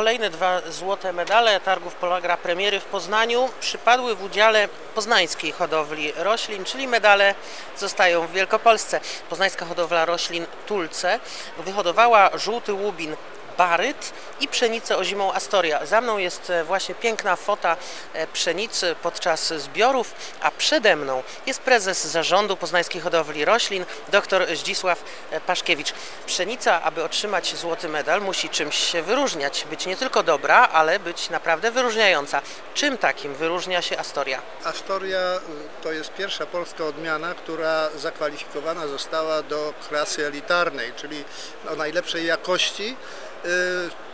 Kolejne dwa złote medale targów Polagra Premiery w Poznaniu przypadły w udziale poznańskiej hodowli roślin, czyli medale zostają w Wielkopolsce. Poznańska hodowla roślin Tulce wyhodowała żółty łubin Baryt i pszenicę ozimą Astoria. Za mną jest e, właśnie piękna fota e, pszenicy podczas zbiorów, a przede mną jest prezes zarządu Poznańskiej Hodowli Roślin, dr Zdzisław e, Paszkiewicz. Pszenica, aby otrzymać złoty medal, musi czymś się wyróżniać. Być nie tylko dobra, ale być naprawdę wyróżniająca. Czym takim wyróżnia się Astoria? Astoria y, to jest pierwsza polska odmiana, która zakwalifikowana została do klasy elitarnej, czyli o najlepszej jakości. Y,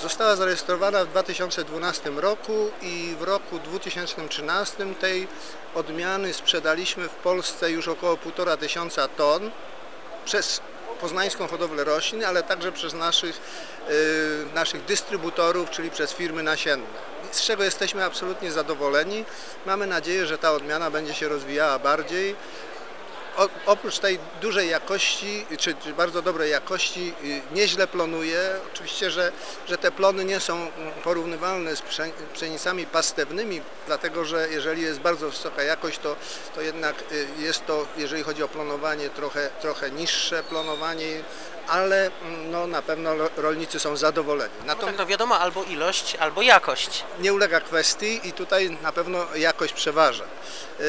Została zarejestrowana w 2012 roku i w roku 2013 tej odmiany sprzedaliśmy w Polsce już około 1,5 tysiąca ton przez poznańską hodowlę roślin, ale także przez naszych, y, naszych dystrybutorów, czyli przez firmy nasienne. Z czego jesteśmy absolutnie zadowoleni. Mamy nadzieję, że ta odmiana będzie się rozwijała bardziej. O, oprócz tej dużej jakości, czy, czy bardzo dobrej jakości, y, nieźle plonuje. Oczywiście, że, że te plony nie są porównywalne z psze- pszenicami pastewnymi, dlatego że jeżeli jest bardzo wysoka jakość, to, to jednak y, jest to, jeżeli chodzi o plonowanie, trochę, trochę niższe plonowanie, ale mm, no, na pewno ro- rolnicy są zadowoleni. No tak, Natomiast no wiadomo, albo ilość, albo jakość. nie ulega kwestii i tutaj na pewno jakość przeważa. Yy,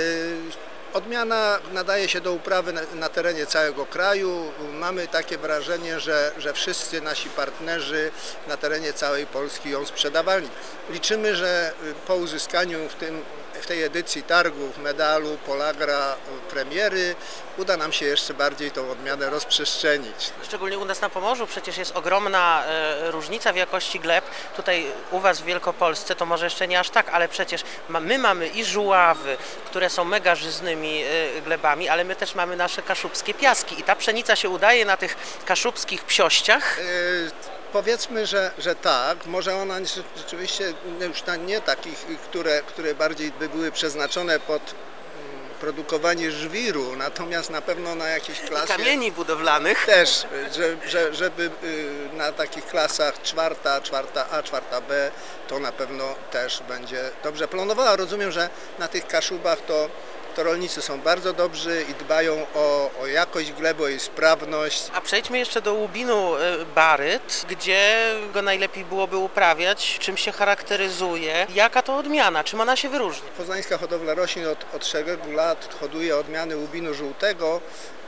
Odmiana nadaje się do uprawy na, terenie całego kraju. Mamy takie wrażenie, że, że wszyscy nasi partnerzy na terenie całej Polski ją sprzedawali. Liczymy, że po uzyskaniu w, tym, w tej edycji targów medalu Polagra y, premiery uda nam się jeszcze bardziej tą odmianę rozprzestrzenić. Szczególnie u nas na Pomorzu przecież jest ogromna e, różnica w jakości gleb. Tutaj u Was w Wielkopolsce to może jeszcze nie aż tak, ale przecież my mamy i żuławy, które są mega żyznymi e, glebami, ale my też mamy nasze kaszubskie piaski i ta pszenica się udaje na tych kaszubskich psiościach. E, Powiedzmy, że, że tak. Może ona rze- rzeczywiście no już na nie takich, które, które bardziej by były przeznaczone pod mm, produkowanie żwiru, natomiast na pewno na jakiejś klasie Kamieni budowlanych. też, że, że, żeby y, na takich klasach czwarta, czwarta A, czwarta B, to na pewno też będzie dobrze planowała. Rozumiem, że na tych kaszubach to, to rolnicy są bardzo dobrzy i dbają o, o jakość gleby, o jej sprawność. A przejdźmy jeszcze do łubinu e, Baryt, gdzie go najlepiej byłoby uprawiać, czym się charakteryzuje, jaka to odmiana, czym ona się wyróżnia. Poznańska hodowla roślin od, od szeregu lat hoduje odmiany łubinu żółtego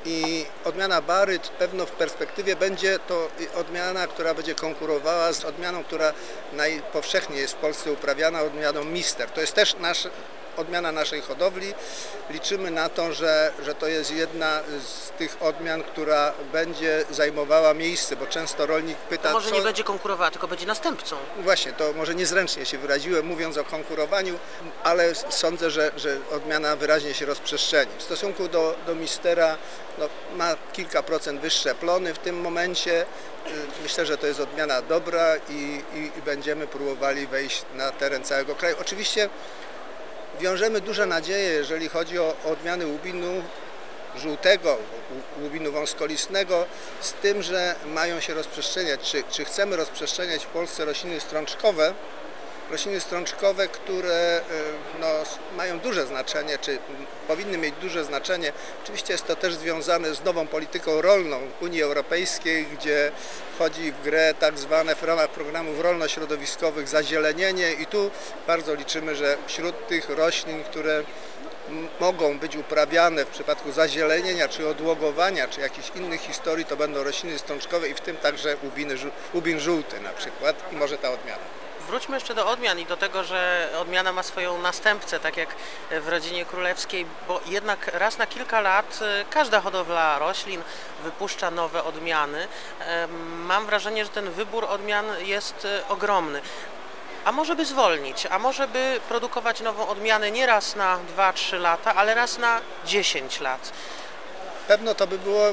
i odmiana baryt pewno w perspektywie będzie to odmiana, która będzie konkurowała z odmianą, która najpowszechniej jest w Polsce uprawiana, odmianą mister. To jest też nasz, odmiana naszej hodowli. Liczymy na to, że, że to jest jedna z tych odmian, która będzie zajmowała miejsce, bo często rolnik pyta, To może co... nie będzie konkurowała, tylko będzie następcą. Właśnie, to może niezręcznie się wyraziłem, mówiąc o konkurowaniu, ale sądzę, że, że odmiana wyraźnie się rozprzestrzeni. W stosunku do, do Mistera no, ma kilka procent wyższe plony w tym momencie. Y, Myślę, że to jest odmiana dobra i, i, i będziemy próbowali wejść na teren całego kraju. Oczywiście wiążemy duże nadzieje, jeżeli chodzi o odmiany łubinu żółtego, łu- łubinu wąskolistnego, z tym, że mają się rozprzestrzeniać. Czy, czy chcemy rozprzestrzeniać w Polsce rośliny strączkowe? Rośliny strączkowe, które y, no, mają duże znaczenie, czy powinny mieć duże znaczenie. Oczywiście jest to też związane z nową polityką rolną Unii Europejskiej, gdzie wchodzi w grę tak zwane w ramach programów rolno-środowiskowych zazielenienie i tu bardzo liczymy, że wśród tych roślin, które mogą być uprawiane w przypadku zazielenienia, czy odłogowania, czy jakichś innych historii, to będą rośliny strączkowe i w tym także łubiny, żół- łubin żółty na przykład i może ta odmiana. Wróćmy jeszcze do odmian i do tego, że odmiana ma swoją następcę, tak jak w rodzinie królewskiej, bo jednak raz na kilka lat e, każda hodowla roślin wypuszcza nowe odmiany. Mam wrażenie, że ten wybór odmian jest e, ogromny. A może by zwolnić, a może by produkować nową odmianę nie raz na 2-3 lata, ale raz na 10 lat. Pewno to by było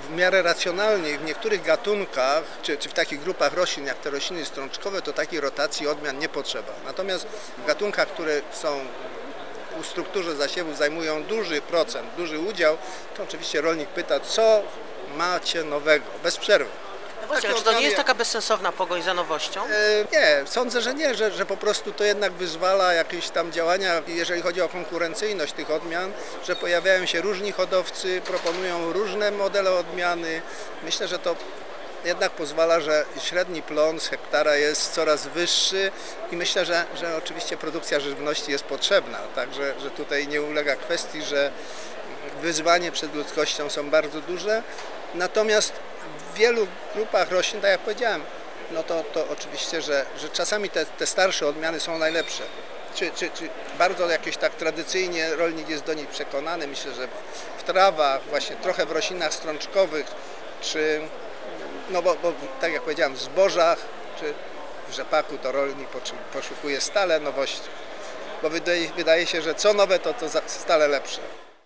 w miarę racjonalnie w niektórych gatunkach, czy, czy w takich grupach roślin, jak te rośliny strączkowe, to takiej rotacji odmian nie potrzeba. Natomiast w gatunkach, które są w strukturze zasiewów zajmują duży procent, duży udział, to oczywiście rolnik pyta, co macie nowego, bez przerwy. Czy to nie jest taka bezsensowna pogoń za nowością? E, Nie, sądzę, że nie, że, że po prostu to jednak wyzwala jakieś tam działania, jeżeli chodzi o konkurencyjność tych odmian, że pojawiają się różni hodowcy, proponują różne modele odmiany. Myślę, że to jednak pozwala, że średni plon z hektara jest coraz wyższy i myślę, że, że oczywiście produkcja żywności jest potrzebna, także że tutaj nie ulega kwestii, że wyzwanie przed ludzkością są bardzo duże, natomiast w wielu grupach roślin, tak jak powiedziałem, no to, to oczywiście, że, że czasami te, te starsze odmiany są najlepsze. Czy, czy, czy bardzo jakieś tak tradycyjnie rolnik jest do nich przekonany, myślę, że w trawach, właśnie trochę w roślinach strączkowych, czy no bo, bo tak jak powiedziałem, w zbożach, czy w rzepaku to rolnik poszukuje stale nowości, bo wydaje, wydaje się, że co nowe to, to stale lepsze.